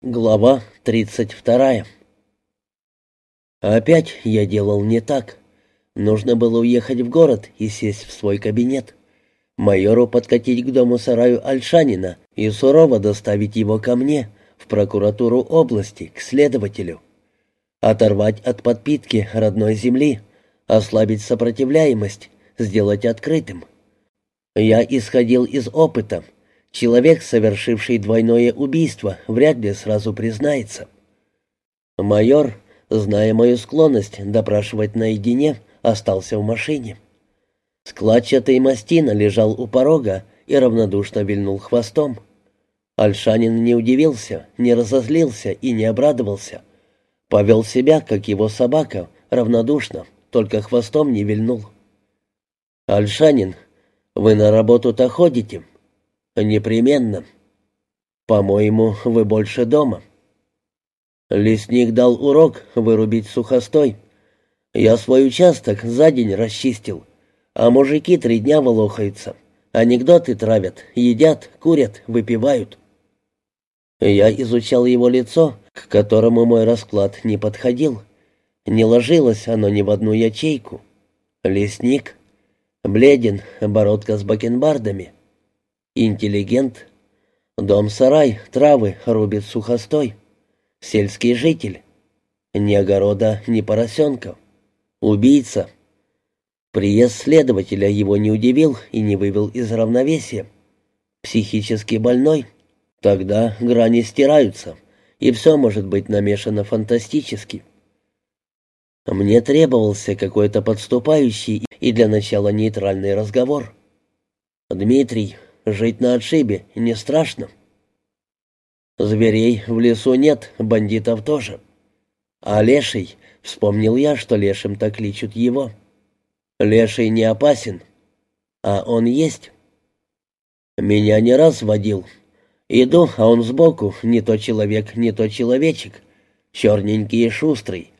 Глава 32 Опять я делал не так. Нужно было уехать в город и сесть в свой кабинет. Майору подкатить к дому-сараю Альшанина и сурово доставить его ко мне, в прокуратуру области, к следователю. Оторвать от подпитки родной земли, ослабить сопротивляемость, сделать открытым. Я исходил из опыта — Человек, совершивший двойное убийство, вряд ли сразу признается. Майор, зная мою склонность допрашивать наедине, остался в машине. Складчатый мастина лежал у порога и равнодушно вильнул хвостом. Альшанин не удивился, не разозлился и не обрадовался. Повел себя, как его собака, равнодушно, только хвостом не вильнул. «Альшанин, вы на работу-то ходите?» «Непременно. По-моему, вы больше дома». Лесник дал урок вырубить сухостой. Я свой участок за день расчистил, а мужики три дня волохаются. Анекдоты травят, едят, курят, выпивают. Я изучал его лицо, к которому мой расклад не подходил. Не ложилось оно ни в одну ячейку. Лесник, бледен, бородка с бакенбардами — Интеллигент. Дом-сарай, травы, рубит сухостой. Сельский житель. Ни огорода, ни поросенка. Убийца. Приезд следователя его не удивил и не вывел из равновесия. Психически больной. Тогда грани стираются, и все может быть намешано фантастически. Мне требовался какой-то подступающий и для начала нейтральный разговор. «Дмитрий, Жить на отшибе не страшно. Зверей в лесу нет, бандитов тоже. А леший, вспомнил я, что лешим так кличут его. Леший не опасен, а он есть. Меня не раз водил. Иду, а он сбоку, не то человек, не то человечек. Черненький и шустрый.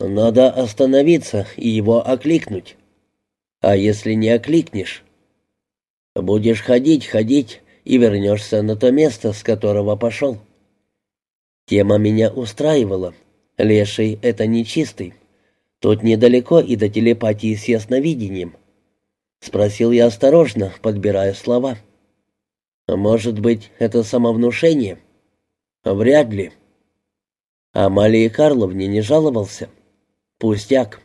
Надо остановиться и его окликнуть. А если не окликнешь, Будешь ходить, ходить и вернешься на то место, с которого пошел. Тема меня устраивала. Леший — это нечистый. Тут недалеко и до телепатии с ясновидением. Спросил я осторожно, подбирая слова. Может быть, это самовнушение? Вряд ли. Амалии Карловне не жаловался. Пустяк.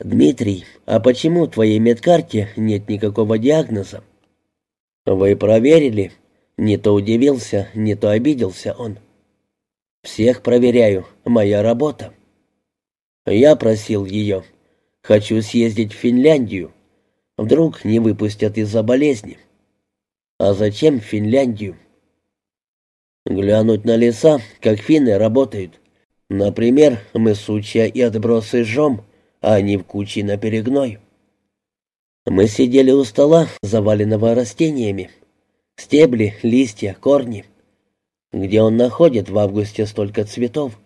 «Дмитрий, а почему в твоей медкарте нет никакого диагноза?» «Вы проверили?» Не то удивился, не то обиделся он. «Всех проверяю, моя работа». «Я просил ее. Хочу съездить в Финляндию. Вдруг не выпустят из-за болезни». «А зачем в Финляндию?» «Глянуть на леса, как финны работают. Например, мы сучья и отбросы жжем» а они в куче на перегной. Мы сидели у стола, заваленного растениями. Стебли, листья, корни. Где он находит в августе столько цветов?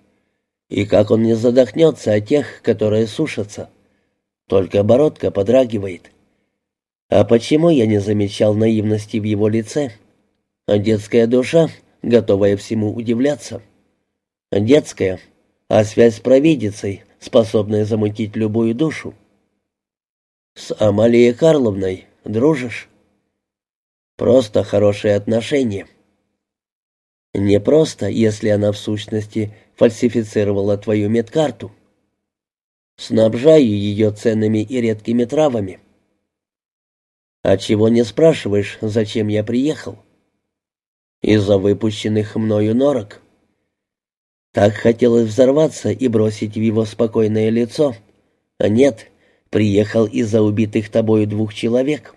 И как он не задохнется от тех, которые сушатся? Только бородка подрагивает. А почему я не замечал наивности в его лице? А детская душа, готовая всему удивляться. Детская, а связь с провидицей — способная замутить любую душу. С Амалией Карловной дружишь? Просто хорошие отношения. Не просто, если она в сущности фальсифицировала твою медкарту. Снабжаю ее ценными и редкими травами. А чего не спрашиваешь, зачем я приехал? Из-за выпущенных мною норок. Так хотелось взорваться и бросить в его спокойное лицо. А нет, приехал из-за убитых тобою двух человек.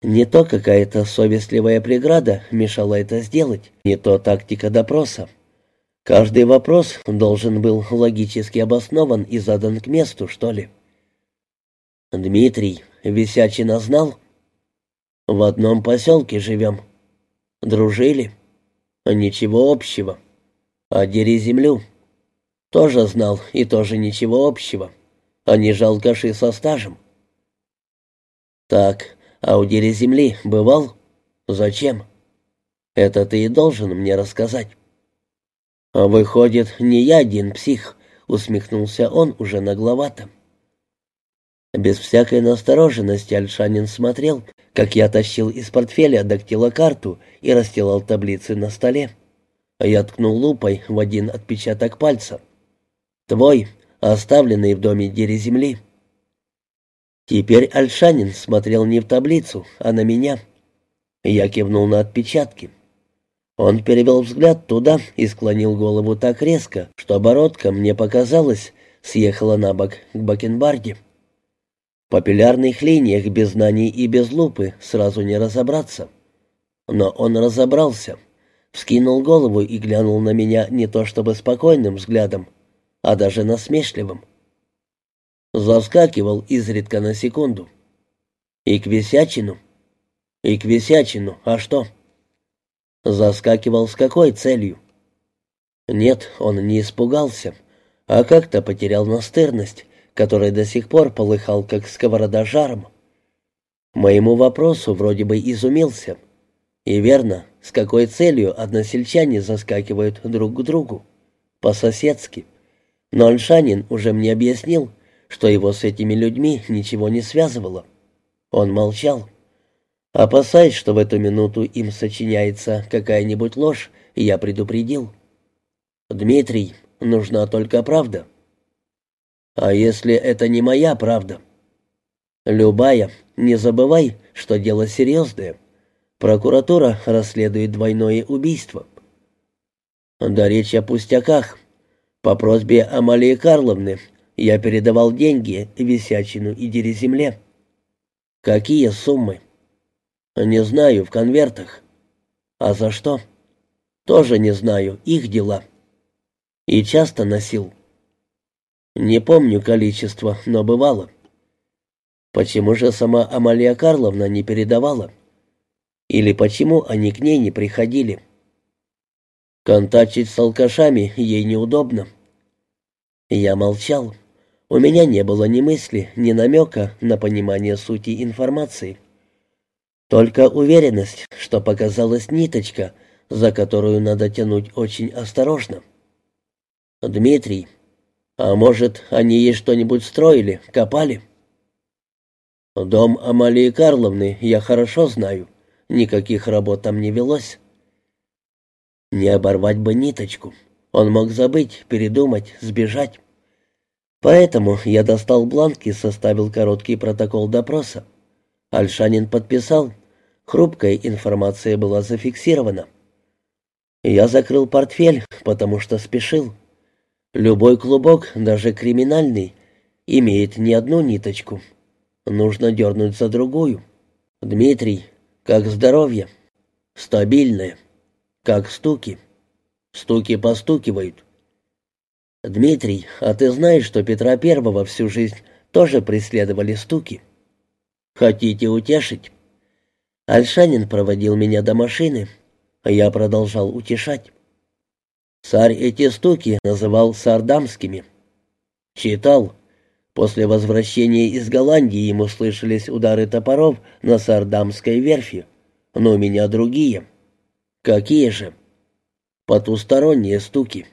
Не то какая-то совестливая преграда мешала это сделать, не то тактика допроса. Каждый вопрос должен был логически обоснован и задан к месту, что ли. Дмитрий Висячина знал? В одном поселке живем. Дружили? Ничего общего. А дери землю. Тоже знал и тоже ничего общего. Они же алкаши со стажем. Так, а у дери земли бывал? Зачем? Это ты и должен мне рассказать. «А выходит, не я один псих», — усмехнулся он уже нагловато. Без всякой настороженности Альшанин смотрел, как я тащил из портфеля дактилокарту и расстилал таблицы на столе. Я ткнул лупой в один отпечаток пальца. «Твой, оставленный в доме Дери Земли». Теперь Альшанин смотрел не в таблицу, а на меня. Я кивнул на отпечатки. Он перевел взгляд туда и склонил голову так резко, что оборотка, мне показалось, съехала на бок к бакенбарде. В папиллярных линиях без знаний и без лупы сразу не разобраться. Но он разобрался, вскинул голову и глянул на меня не то чтобы спокойным взглядом, а даже насмешливым. Заскакивал изредка на секунду. И к висячину. И к висячину. А что? Заскакивал с какой целью? Нет, он не испугался, а как-то потерял настырность, которая до сих пор полыхал, как сковорода жаром. Моему вопросу вроде бы изумился. И верно, с какой целью односельчане заскакивают друг к другу? По-соседски. Но Альшанин уже мне объяснил, что его с этими людьми ничего не связывало. Он молчал. Опасаясь, что в эту минуту им сочиняется какая-нибудь ложь, я предупредил. «Дмитрий, нужна только правда». «А если это не моя правда?» «Любая. Не забывай, что дело серьезное. Прокуратура расследует двойное убийство». «Да речь о пустяках. По просьбе Амалии Карловны я передавал деньги, висячину и дереземле. Какие суммы? Не знаю, в конвертах. А за что? Тоже не знаю, их дела. И часто носил. Не помню количество, но бывало. Почему же сама Амалия Карловна не передавала? Или почему они к ней не приходили? Контачить с алкашами ей неудобно. Я молчал. У меня не было ни мысли, ни намека на понимание сути информации. Только уверенность, что показалась ниточка, за которую надо тянуть очень осторожно. «Дмитрий, а может, они ей что-нибудь строили, копали?» «Дом Амалии Карловны я хорошо знаю. Никаких работ там не велось». «Не оборвать бы ниточку. Он мог забыть, передумать, сбежать». Поэтому я достал бланк и составил короткий протокол допроса. Альшанин подписал. Хрупкая информация была зафиксирована. Я закрыл портфель, потому что спешил. Любой клубок, даже криминальный, имеет не одну ниточку. Нужно дернуть за другую. Дмитрий, как здоровье? Стабильное. Как стуки? Стуки постукивают. «Дмитрий, а ты знаешь, что Петра Первого всю жизнь тоже преследовали стуки?» «Хотите утешить?» Альшанин проводил меня до машины, а я продолжал утешать. Царь эти стуки называл сардамскими. Читал. После возвращения из Голландии ему слышались удары топоров на сардамской верфи, но у меня другие. Какие же? Потусторонние стуки.